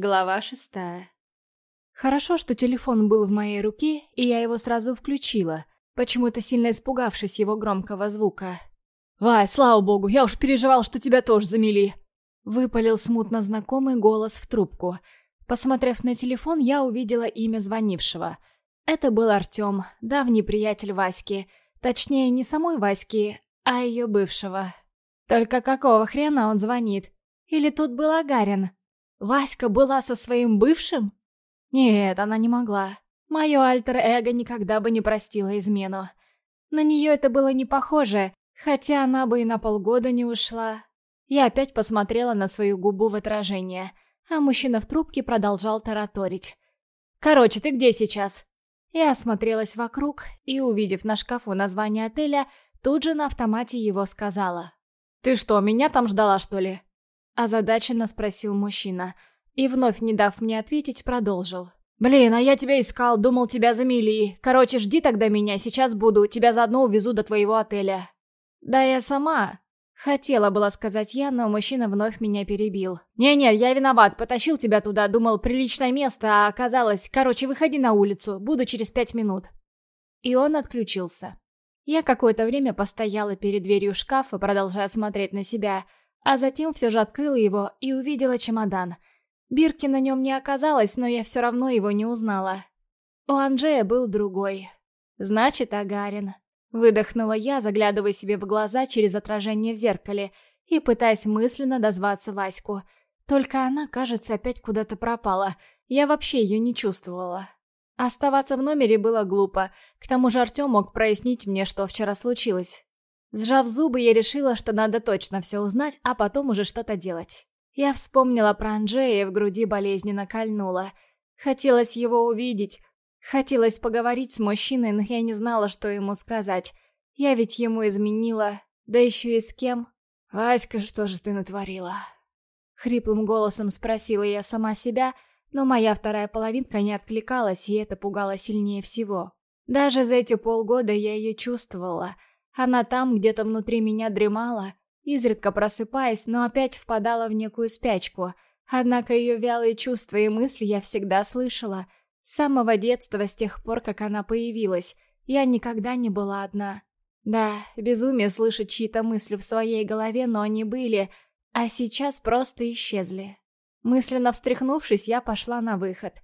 Глава шестая. Хорошо, что телефон был в моей руке, и я его сразу включила, почему-то сильно испугавшись его громкого звука. «Вай, слава богу, я уж переживал, что тебя тоже замели!» Выпалил смутно знакомый голос в трубку. Посмотрев на телефон, я увидела имя звонившего. Это был Артем, давний приятель Васьки. Точнее, не самой Васьки, а ее бывшего. Только какого хрена он звонит? Или тут был Агарин? Васька была со своим бывшим? Нет, она не могла. Мое альтер-эго никогда бы не простило измену. На нее это было не похоже, хотя она бы и на полгода не ушла. Я опять посмотрела на свою губу в отражение, а мужчина в трубке продолжал тараторить. «Короче, ты где сейчас?» Я осмотрелась вокруг и, увидев на шкафу название отеля, тут же на автомате его сказала. «Ты что, меня там ждала, что ли?» Озадаченно спросил мужчина. И вновь, не дав мне ответить, продолжил. «Блин, а я тебя искал, думал, тебя замели. Короче, жди тогда меня, сейчас буду, тебя заодно увезу до твоего отеля». «Да я сама...» Хотела было сказать я, но мужчина вновь меня перебил. «Не-не, я виноват, потащил тебя туда, думал, приличное место, а оказалось... Короче, выходи на улицу, буду через пять минут». И он отключился. Я какое-то время постояла перед дверью шкафа, продолжая смотреть на себя, а затем все же открыла его и увидела чемодан. Бирки на нем не оказалось, но я все равно его не узнала. У Анджея был другой. Значит, Агарин. Выдохнула я, заглядывая себе в глаза через отражение в зеркале и пытаясь мысленно дозваться Ваську. Только она, кажется, опять куда-то пропала. Я вообще ее не чувствовала. Оставаться в номере было глупо. К тому же Артем мог прояснить мне, что вчера случилось. Сжав зубы, я решила, что надо точно все узнать, а потом уже что-то делать. Я вспомнила про Анджея и в груди болезненно кольнула. Хотелось его увидеть. Хотелось поговорить с мужчиной, но я не знала, что ему сказать. Я ведь ему изменила. Да еще и с кем. «Васька, что же ты натворила?» Хриплым голосом спросила я сама себя, но моя вторая половинка не откликалась, и это пугало сильнее всего. Даже за эти полгода я ее чувствовала — она там, где-то внутри меня дремала, изредка просыпаясь, но опять впадала в некую спячку. Однако ее вялые чувства и мысли я всегда слышала. С самого детства, с тех пор, как она появилась, я никогда не была одна. Да, безумие слышать чьи-то мысли в своей голове, но они были, а сейчас просто исчезли. Мысленно встряхнувшись, я пошла на выход.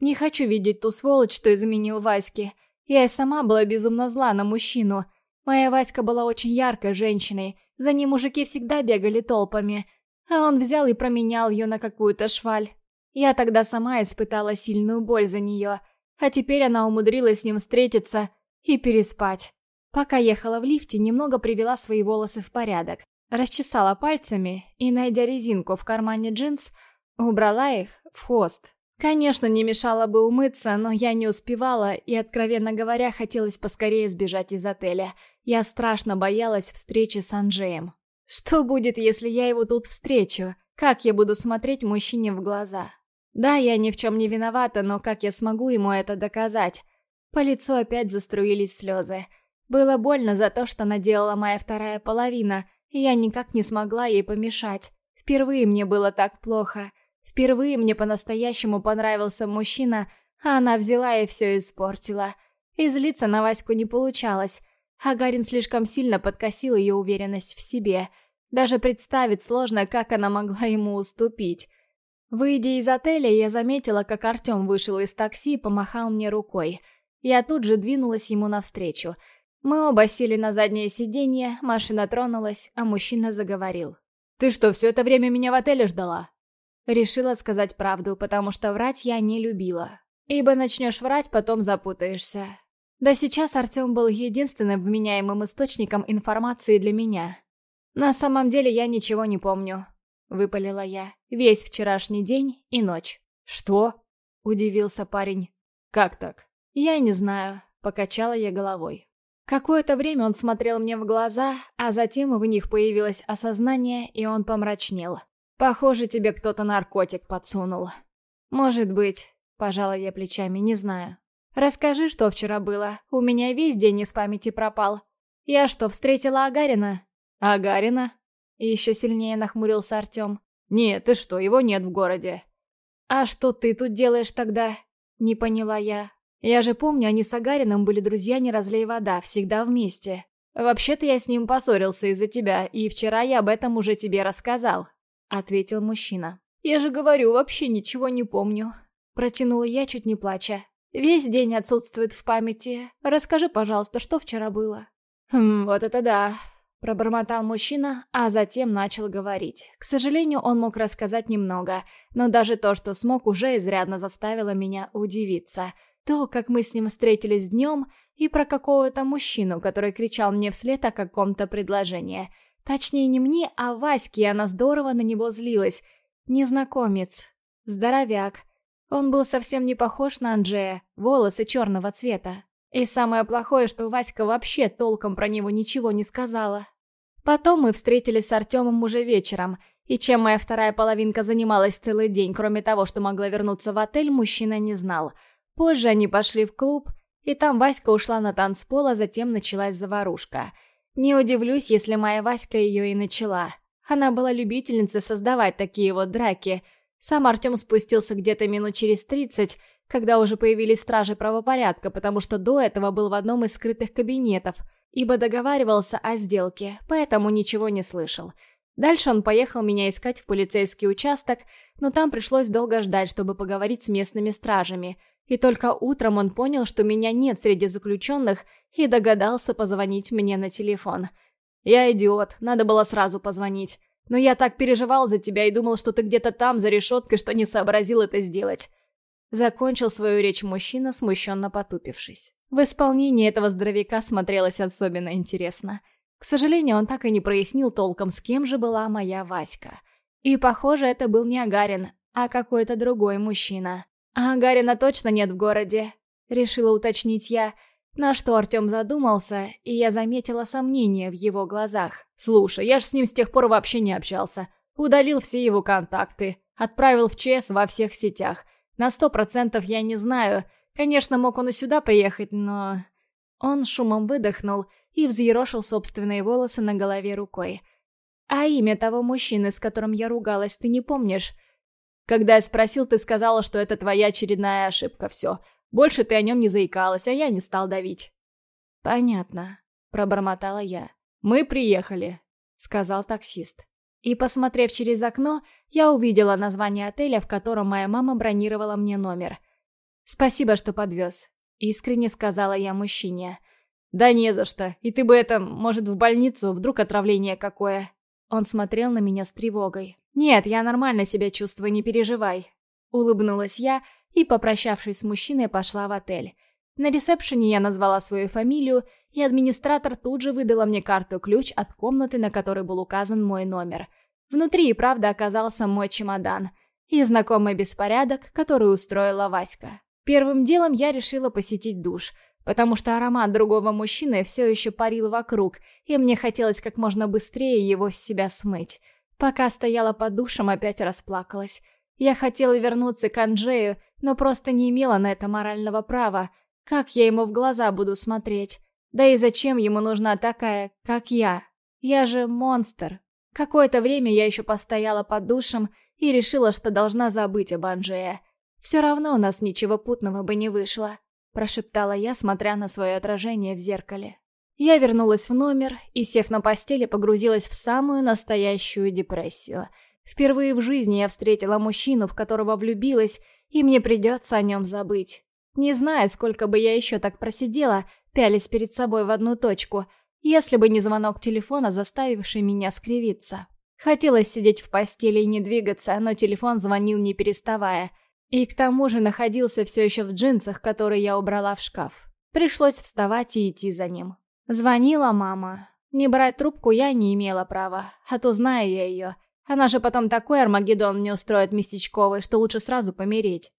Не хочу видеть ту сволочь, что изменил Ваське. Я и сама была безумно зла на мужчину — Моя Васька была очень яркой женщиной, за ней мужики всегда бегали толпами, а он взял и променял ее на какую-то шваль. Я тогда сама испытала сильную боль за нее, а теперь она умудрилась с ним встретиться и переспать. Пока ехала в лифте, немного привела свои волосы в порядок, расчесала пальцами и, найдя резинку в кармане джинс, убрала их в хвост. Конечно, не мешало бы умыться, но я не успевала, и, откровенно говоря, хотелось поскорее сбежать из отеля. Я страшно боялась встречи с Анжеем. Что будет, если я его тут встречу? Как я буду смотреть мужчине в глаза? Да, я ни в чем не виновата, но как я смогу ему это доказать? По лицу опять заструились слезы. Было больно за то, что наделала моя вторая половина, и я никак не смогла ей помешать. Впервые мне было так плохо. Впервые мне по-настоящему понравился мужчина, а она взяла и все испортила. И злиться на Ваську не получалось. Агарин слишком сильно подкосил ее уверенность в себе. Даже представить сложно, как она могла ему уступить. Выйдя из отеля, я заметила, как Артем вышел из такси и помахал мне рукой. Я тут же двинулась ему навстречу. Мы оба сели на заднее сиденье, машина тронулась, а мужчина заговорил. «Ты что, все это время меня в отеле ждала?» Решила сказать правду, потому что врать я не любила. Ибо начнешь врать, потом запутаешься. Да сейчас Артем был единственным вменяемым источником информации для меня. На самом деле я ничего не помню. Выпалила я. Весь вчерашний день и ночь. Что? Удивился парень. Как так? Я не знаю. Покачала я головой. Какое-то время он смотрел мне в глаза, а затем в них появилось осознание, и он помрачнел. Похоже, тебе кто-то наркотик подсунул. Может быть, пожала я плечами, не знаю. Расскажи, что вчера было. У меня весь день из памяти пропал. Я что, встретила Агарина? Агарина? Еще сильнее нахмурился Артем. Нет, ты что, его нет в городе. «А что ты тут делаешь тогда?» Не поняла я. Я же помню, они с Агарином были друзья «Не разлей вода», всегда вместе. «Вообще-то я с ним поссорился из-за тебя, и вчера я об этом уже тебе рассказал», — ответил мужчина. «Я же говорю, вообще ничего не помню», — протянула я, чуть не плача. «Весь день отсутствует в памяти. Расскажи, пожалуйста, что вчера было?» «Хм, вот это да», — пробормотал мужчина, а затем начал говорить. К сожалению, он мог рассказать немного, но даже то, что смог, уже изрядно заставило меня удивиться. То, как мы с ним встретились днем, и про какого-то мужчину, который кричал мне вслед о каком-то предложении. Точнее, не мне, а Ваське, и она здорово на него злилась. Незнакомец. Здоровяк. Он был совсем не похож на Анджея, волосы черного цвета. И самое плохое, что Васька вообще толком про него ничего не сказала. Потом мы встретились с Артемом уже вечером, и чем моя вторая половинка занималась целый день, кроме того, что могла вернуться в отель, мужчина не знал. Позже они пошли в клуб, и там Васька ушла на танцпол, а затем началась заварушка. Не удивлюсь, если моя Васька ее и начала. Она была любительницей создавать такие вот драки. Сам Артем спустился где-то минут через тридцать, когда уже появились стражи правопорядка, потому что до этого был в одном из скрытых кабинетов, ибо договаривался о сделке, поэтому ничего не слышал. Дальше он поехал меня искать в полицейский участок, но там пришлось долго ждать, чтобы поговорить с местными стражами – и только утром он понял, что меня нет среди заключенных, и догадался позвонить мне на телефон. «Я идиот, надо было сразу позвонить. Но я так переживал за тебя и думал, что ты где-то там, за решеткой, что не сообразил это сделать». Закончил свою речь мужчина, смущенно потупившись. В исполнении этого здоровяка смотрелось особенно интересно. К сожалению, он так и не прояснил толком, с кем же была моя Васька. И, похоже, это был не Агарин, а какой-то другой мужчина. «А Гарина точно нет в городе?» — решила уточнить я, на что Артем задумался, и я заметила сомнение в его глазах. «Слушай, я ж с ним с тех пор вообще не общался. Удалил все его контакты, отправил в ЧС во всех сетях. На сто процентов я не знаю. Конечно, мог он и сюда приехать, но...» Он шумом выдохнул и взъерошил собственные волосы на голове рукой. «А имя того мужчины, с которым я ругалась, ты не помнишь?» Когда я спросил, ты сказала, что это твоя очередная ошибка, все. Больше ты о нем не заикалась, а я не стал давить». «Понятно», — пробормотала я. «Мы приехали», — сказал таксист. И, посмотрев через окно, я увидела название отеля, в котором моя мама бронировала мне номер. «Спасибо, что подвез», — искренне сказала я мужчине. «Да не за что. И ты бы это, может, в больницу, вдруг отравление какое». Он смотрел на меня с тревогой. «Нет, я нормально себя чувствую, не переживай». Улыбнулась я и, попрощавшись с мужчиной, пошла в отель. На ресепшене я назвала свою фамилию, и администратор тут же выдала мне карту-ключ от комнаты, на которой был указан мой номер. Внутри и правда оказался мой чемодан и знакомый беспорядок, который устроила Васька. Первым делом я решила посетить душ, потому что аромат другого мужчины все еще парил вокруг, и мне хотелось как можно быстрее его с себя смыть. Пока стояла под душем, опять расплакалась. Я хотела вернуться к Анджею, но просто не имела на это морального права. Как я ему в глаза буду смотреть? Да и зачем ему нужна такая, как я? Я же монстр. Какое-то время я еще постояла под душем и решила, что должна забыть об Анджее. Все равно у нас ничего путного бы не вышло, прошептала я, смотря на свое отражение в зеркале. Я вернулась в номер и, сев на постели, погрузилась в самую настоящую депрессию. Впервые в жизни я встретила мужчину, в которого влюбилась, и мне придется о нем забыть. Не знаю, сколько бы я еще так просидела, пялись перед собой в одну точку, если бы не звонок телефона, заставивший меня скривиться. Хотелось сидеть в постели и не двигаться, но телефон звонил не переставая. И к тому же находился все еще в джинсах, которые я убрала в шкаф. Пришлось вставать и идти за ним. Звонила мама. Не брать трубку я не имела права, а то знаю я ее. Она же потом такой Армагеддон мне устроит местечковый, что лучше сразу помереть.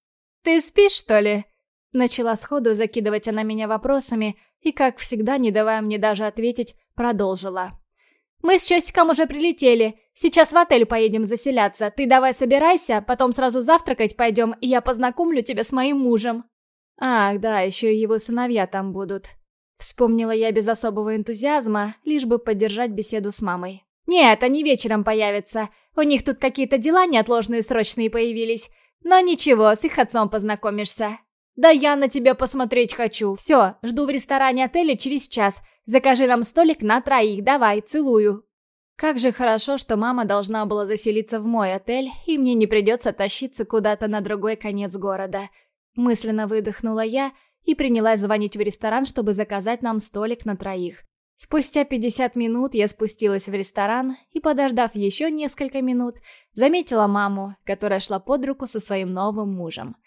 «Ты спишь, что ли?» Начала сходу закидывать она меня вопросами и, как всегда, не давая мне даже ответить, продолжила. «Мы с Чосиком уже прилетели. Сейчас в отель поедем заселяться. Ты давай собирайся, потом сразу завтракать пойдем, и я познакомлю тебя с моим мужем». «Ах, да, еще и его сыновья там будут». Вспомнила я без особого энтузиазма, лишь бы поддержать беседу с мамой. «Нет, они вечером появятся. У них тут какие-то дела неотложные срочные появились. Но ничего, с их отцом познакомишься. Да я на тебя посмотреть хочу. Все, жду в ресторане отеля через час. Закажи нам столик на троих, давай, целую. Как же хорошо, что мама должна была заселиться в мой отель, и мне не придется тащиться куда-то на другой конец города. Мысленно выдохнула я и принялась звонить в ресторан, чтобы заказать нам столик на троих. Спустя 50 минут я спустилась в ресторан и, подождав еще несколько минут, заметила маму, которая шла под руку со своим новым мужем.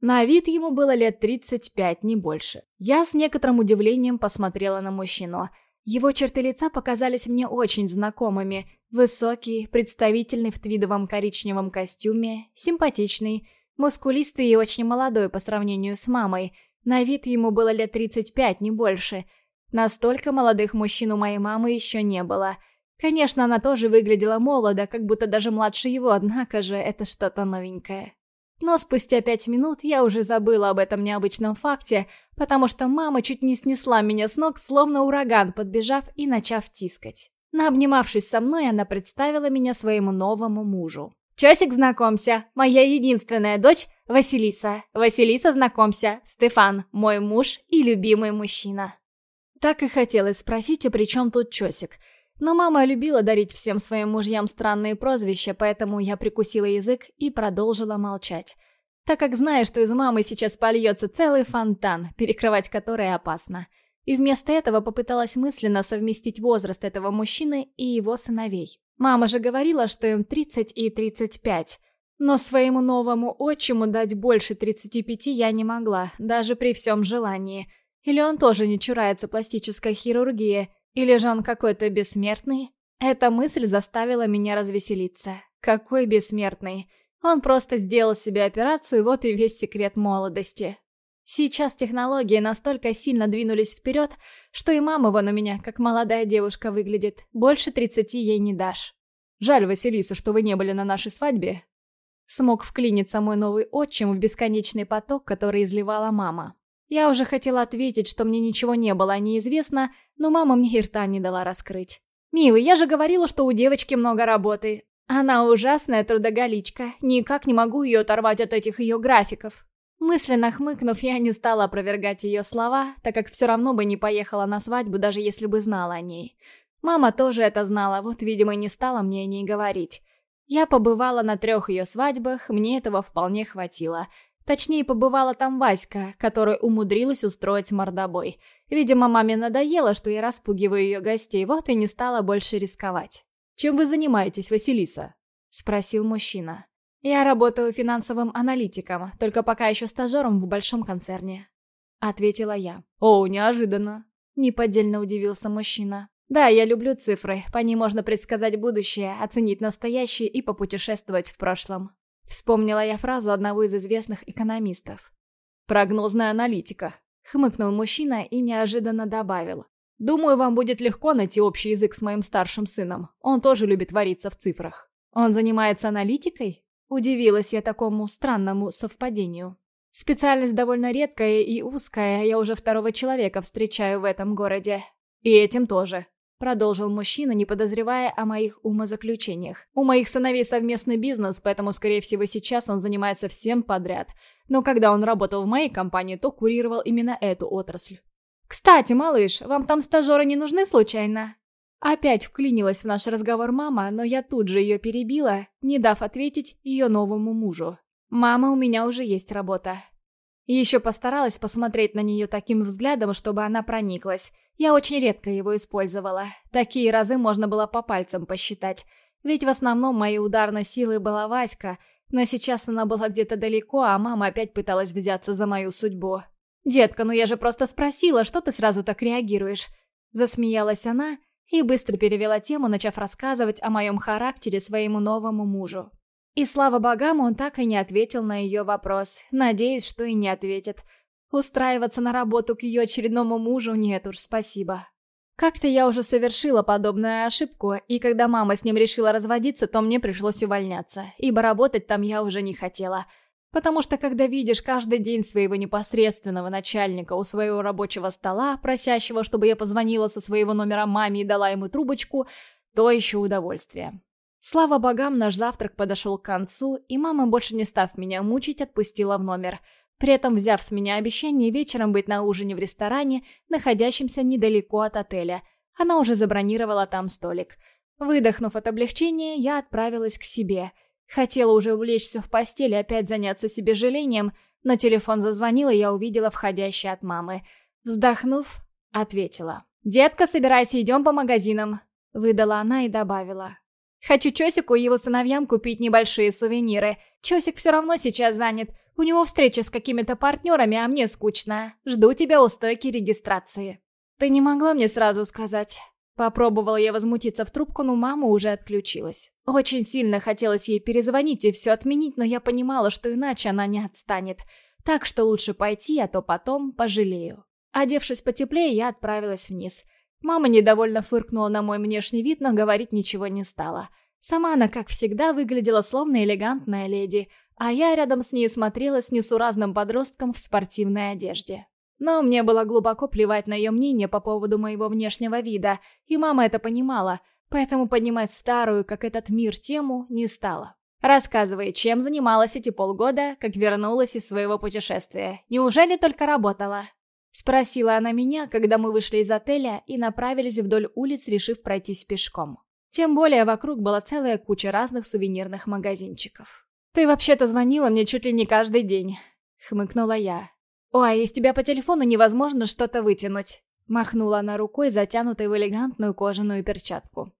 На вид ему было лет 35, не больше. Я с некоторым удивлением посмотрела на мужчину – его черты лица показались мне очень знакомыми. Высокий, представительный в твидовом коричневом костюме, симпатичный, мускулистый и очень молодой по сравнению с мамой. На вид ему было лет 35, не больше. Настолько молодых мужчин у моей мамы еще не было. Конечно, она тоже выглядела молодо, как будто даже младше его, однако же это что-то новенькое. Но спустя пять минут я уже забыла об этом необычном факте, потому что мама чуть не снесла меня с ног, словно ураган, подбежав и начав тискать. Наобнимавшись со мной, она представила меня своему новому мужу. «Часик, знакомься, моя единственная дочь Василиса. Василиса, знакомься, Стефан, мой муж и любимый мужчина». Так и хотелось спросить, а при чем тут Чосик – но мама любила дарить всем своим мужьям странные прозвища, поэтому я прикусила язык и продолжила молчать. Так как знаю, что из мамы сейчас польется целый фонтан, перекрывать который опасно. И вместо этого попыталась мысленно совместить возраст этого мужчины и его сыновей. Мама же говорила, что им 30 и 35. Но своему новому отчиму дать больше 35 я не могла, даже при всем желании. Или он тоже не чурается пластической хирургии – или же он какой-то бессмертный? Эта мысль заставила меня развеселиться. Какой бессмертный? Он просто сделал себе операцию, вот и весь секрет молодости. Сейчас технологии настолько сильно двинулись вперед, что и мама вон у меня, как молодая девушка, выглядит. Больше тридцати ей не дашь. Жаль, Василиса, что вы не были на нашей свадьбе. Смог вклиниться мой новый отчим в бесконечный поток, который изливала мама. Я уже хотела ответить, что мне ничего не было неизвестно, но мама мне и рта не дала раскрыть. «Милый, я же говорила, что у девочки много работы. Она ужасная трудоголичка, никак не могу ее оторвать от этих ее графиков». Мысленно хмыкнув, я не стала опровергать ее слова, так как все равно бы не поехала на свадьбу, даже если бы знала о ней. Мама тоже это знала, вот, видимо, не стала мне о ней говорить. Я побывала на трех ее свадьбах, мне этого вполне хватило. Точнее, побывала там Васька, которая умудрилась устроить мордобой. Видимо, маме надоело, что я распугиваю ее гостей, вот и не стала больше рисковать. «Чем вы занимаетесь, Василиса?» – спросил мужчина. «Я работаю финансовым аналитиком, только пока еще стажером в большом концерне», – ответила я. «О, неожиданно!» – неподдельно удивился мужчина. «Да, я люблю цифры, по ним можно предсказать будущее, оценить настоящее и попутешествовать в прошлом». Вспомнила я фразу одного из известных экономистов. «Прогнозная аналитика», — хмыкнул мужчина и неожиданно добавил. «Думаю, вам будет легко найти общий язык с моим старшим сыном. Он тоже любит вариться в цифрах». «Он занимается аналитикой?» Удивилась я такому странному совпадению. Специальность довольно редкая и узкая, я уже второго человека встречаю в этом городе. И этим тоже. Продолжил мужчина, не подозревая о моих умозаключениях. У моих сыновей совместный бизнес, поэтому, скорее всего, сейчас он занимается всем подряд. Но когда он работал в моей компании, то курировал именно эту отрасль. «Кстати, малыш, вам там стажеры не нужны случайно?» Опять вклинилась в наш разговор мама, но я тут же ее перебила, не дав ответить ее новому мужу. «Мама, у меня уже есть работа. Еще постаралась посмотреть на нее таким взглядом, чтобы она прониклась. Я очень редко его использовала. Такие разы можно было по пальцам посчитать. Ведь в основном моей ударной силой была Васька, но сейчас она была где-то далеко, а мама опять пыталась взяться за мою судьбу. «Детка, ну я же просто спросила, что ты сразу так реагируешь?» Засмеялась она и быстро перевела тему, начав рассказывать о моем характере своему новому мужу. И слава богам, он так и не ответил на ее вопрос. Надеюсь, что и не ответит. Устраиваться на работу к ее очередному мужу нет уж, спасибо. Как-то я уже совершила подобную ошибку, и когда мама с ним решила разводиться, то мне пришлось увольняться, ибо работать там я уже не хотела. Потому что когда видишь каждый день своего непосредственного начальника у своего рабочего стола, просящего, чтобы я позвонила со своего номера маме и дала ему трубочку, то еще удовольствие. Слава богам, наш завтрак подошел к концу, и мама, больше не став меня мучить, отпустила в номер. При этом взяв с меня обещание вечером быть на ужине в ресторане, находящемся недалеко от отеля. Она уже забронировала там столик. Выдохнув от облегчения, я отправилась к себе. Хотела уже увлечься в постели и опять заняться себе жалением, но телефон зазвонил, и я увидела входящий от мамы. Вздохнув, ответила. «Детка, собирайся, идем по магазинам», — выдала она и добавила. Хочу Чосику и его сыновьям купить небольшие сувениры. Чосик все равно сейчас занят. У него встреча с какими-то партнерами, а мне скучно. Жду тебя у стойки регистрации. Ты не могла мне сразу сказать. Попробовала я возмутиться в трубку, но мама уже отключилась. Очень сильно хотелось ей перезвонить и все отменить, но я понимала, что иначе она не отстанет. Так что лучше пойти, а то потом пожалею. Одевшись потеплее, я отправилась вниз. Мама недовольно фыркнула на мой внешний вид, но говорить ничего не стала. Сама она, как всегда, выглядела словно элегантная леди, а я рядом с ней смотрела с несуразным подростком в спортивной одежде. Но мне было глубоко плевать на ее мнение по поводу моего внешнего вида, и мама это понимала, поэтому поднимать старую, как этот мир, тему не стала. Рассказывай, чем занималась эти полгода, как вернулась из своего путешествия. Неужели только работала? Спросила она меня, когда мы вышли из отеля и направились вдоль улиц, решив пройтись пешком. Тем более вокруг была целая куча разных сувенирных магазинчиков. «Ты вообще-то звонила мне чуть ли не каждый день», — хмыкнула я. «Ой, из тебя по телефону невозможно что-то вытянуть», — махнула она рукой, затянутой в элегантную кожаную перчатку.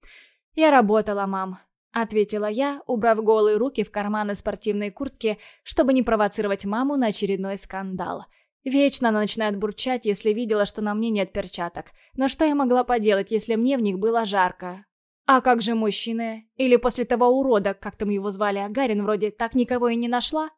«Я работала, мам», — ответила я, убрав голые руки в карманы спортивной куртки, чтобы не провоцировать маму на очередной скандал — Вечно она начинает бурчать, если видела, что на мне нет перчаток. Но что я могла поделать, если мне в них было жарко? А как же мужчины? Или после того урода, как там его звали, Агарин, вроде так никого и не нашла?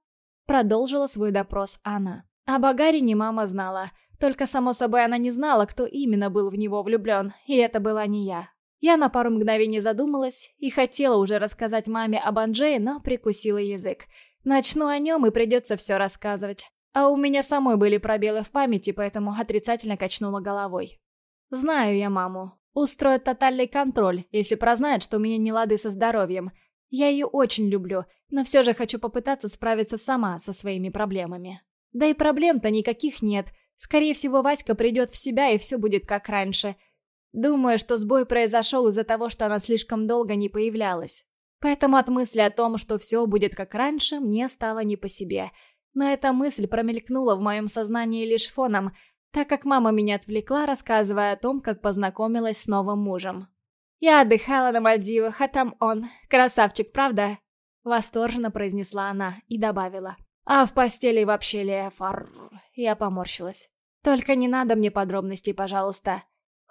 Продолжила свой допрос она. Об Агарине мама знала. Только, само собой, она не знала, кто именно был в него влюблен, и это была не я. Я на пару мгновений задумалась и хотела уже рассказать маме об Анджее, но прикусила язык. Начну о нем, и придется все рассказывать. А у меня самой были пробелы в памяти, поэтому отрицательно качнула головой. Знаю я маму. Устроит тотальный контроль, если прознает, что у меня не лады со здоровьем. Я ее очень люблю, но все же хочу попытаться справиться сама со своими проблемами. Да и проблем-то никаких нет. Скорее всего, Васька придет в себя и все будет как раньше. Думаю, что сбой произошел из-за того, что она слишком долго не появлялась. Поэтому от мысли о том, что все будет как раньше, мне стало не по себе – но эта мысль промелькнула в моем сознании лишь фоном, так как мама меня отвлекла, рассказывая о том, как познакомилась с новым мужем. «Я отдыхала на Мальдивах, а там он. Красавчик, правда?» Восторженно произнесла она и добавила. «А в постели вообще лефар...» Я поморщилась. «Только не надо мне подробностей, пожалуйста».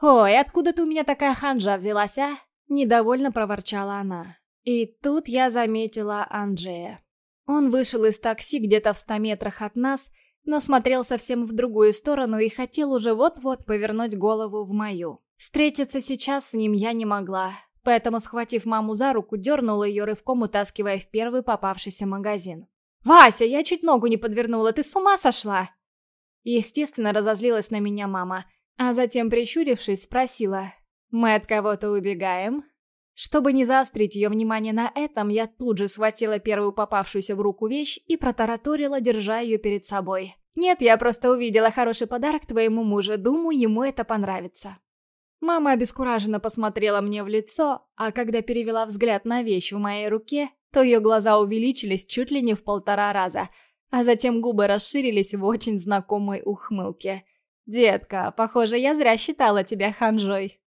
«Ой, откуда ты у меня такая ханжа взялась, а?» Недовольно проворчала она. И тут я заметила Анджея. Он вышел из такси где-то в ста метрах от нас, но смотрел совсем в другую сторону и хотел уже вот-вот повернуть голову в мою. Встретиться сейчас с ним я не могла, поэтому, схватив маму за руку, дернула ее рывком, утаскивая в первый попавшийся магазин. «Вася, я чуть ногу не подвернула, ты с ума сошла?» Естественно, разозлилась на меня мама, а затем, прищурившись, спросила, «Мы от кого-то убегаем?» Чтобы не заострить ее внимание на этом, я тут же схватила первую попавшуюся в руку вещь и протараторила, держа ее перед собой. «Нет, я просто увидела хороший подарок твоему мужу, думаю, ему это понравится». Мама обескураженно посмотрела мне в лицо, а когда перевела взгляд на вещь в моей руке, то ее глаза увеличились чуть ли не в полтора раза, а затем губы расширились в очень знакомой ухмылке. «Детка, похоже, я зря считала тебя ханжой».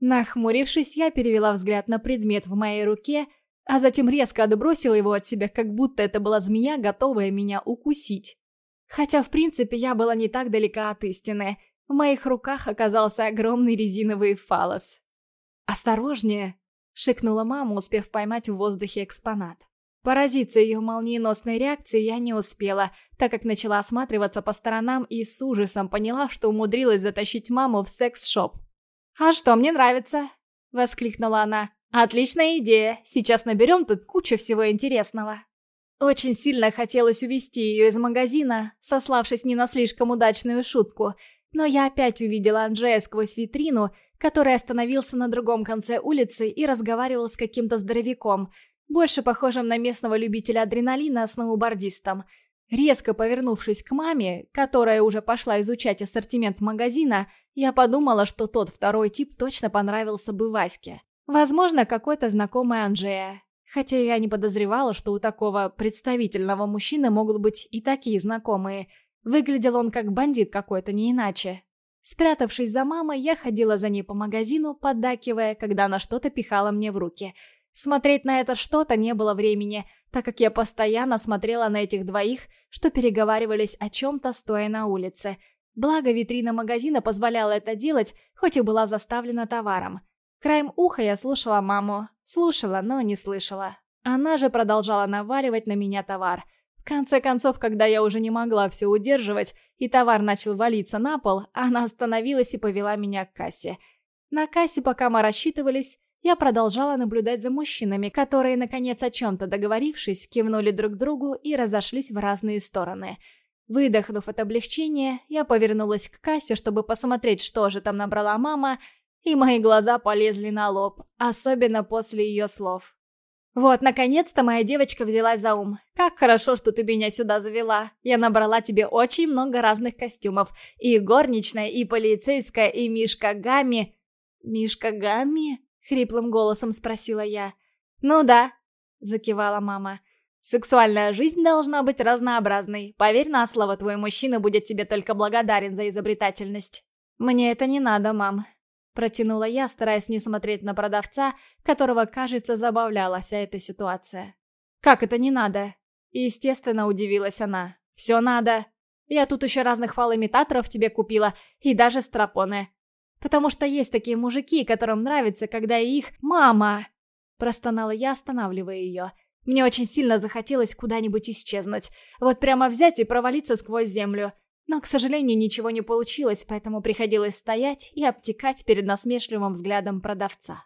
Нахмурившись, я перевела взгляд на предмет в моей руке, а затем резко отбросила его от себя, как будто это была змея, готовая меня укусить. Хотя, в принципе, я была не так далека от истины. В моих руках оказался огромный резиновый фалос. «Осторожнее!» — шикнула мама, успев поймать в воздухе экспонат. Поразиться ее молниеносной реакцией я не успела, так как начала осматриваться по сторонам и с ужасом поняла, что умудрилась затащить маму в секс-шоп. «А что, мне нравится!» — воскликнула она. «Отличная идея! Сейчас наберем тут кучу всего интересного!» Очень сильно хотелось увести ее из магазина, сославшись не на слишком удачную шутку, но я опять увидела Анджея сквозь витрину, который остановился на другом конце улицы и разговаривал с каким-то здоровяком, больше похожим на местного любителя адреналина сноубордистом. Резко повернувшись к маме, которая уже пошла изучать ассортимент магазина, я подумала, что тот второй тип точно понравился бы Ваське. Возможно, какой-то знакомый Анжея. Хотя я не подозревала, что у такого представительного мужчины могут быть и такие знакомые. Выглядел он как бандит какой-то, не иначе. Спрятавшись за мамой, я ходила за ней по магазину, поддакивая, когда она что-то пихала мне в руки. Смотреть на это что-то не было времени, так как я постоянно смотрела на этих двоих, что переговаривались о чем-то, стоя на улице. Благо, витрина магазина позволяла это делать, хоть и была заставлена товаром. Краем уха я слушала маму. Слушала, но не слышала. Она же продолжала наваливать на меня товар. В конце концов, когда я уже не могла все удерживать, и товар начал валиться на пол, она остановилась и повела меня к кассе. На кассе, пока мы рассчитывались, я продолжала наблюдать за мужчинами, которые, наконец, о чем-то договорившись, кивнули друг другу и разошлись в разные стороны. Выдохнув от облегчения, я повернулась к кассе, чтобы посмотреть, что же там набрала мама, и мои глаза полезли на лоб, особенно после ее слов. «Вот, наконец-то моя девочка взялась за ум. Как хорошо, что ты меня сюда завела. Я набрала тебе очень много разных костюмов. И горничная, и полицейская, и Мишка Гамми...» «Мишка Гамми?» — хриплым голосом спросила я. «Ну да», — закивала мама. «Сексуальная жизнь должна быть разнообразной. Поверь на слово, твой мужчина будет тебе только благодарен за изобретательность». «Мне это не надо, мам. Протянула я, стараясь не смотреть на продавца, которого, кажется, забавляла вся эта ситуация. «Как это не надо?» Естественно, удивилась она. «Все надо. Я тут еще разных фалоимитаторов тебе купила, и даже стропоны. Потому что есть такие мужики, которым нравится, когда их «Мама!» Простонала я, останавливая ее. Мне очень сильно захотелось куда-нибудь исчезнуть. Вот прямо взять и провалиться сквозь землю. Но, к сожалению, ничего не получилось, поэтому приходилось стоять и обтекать перед насмешливым взглядом продавца.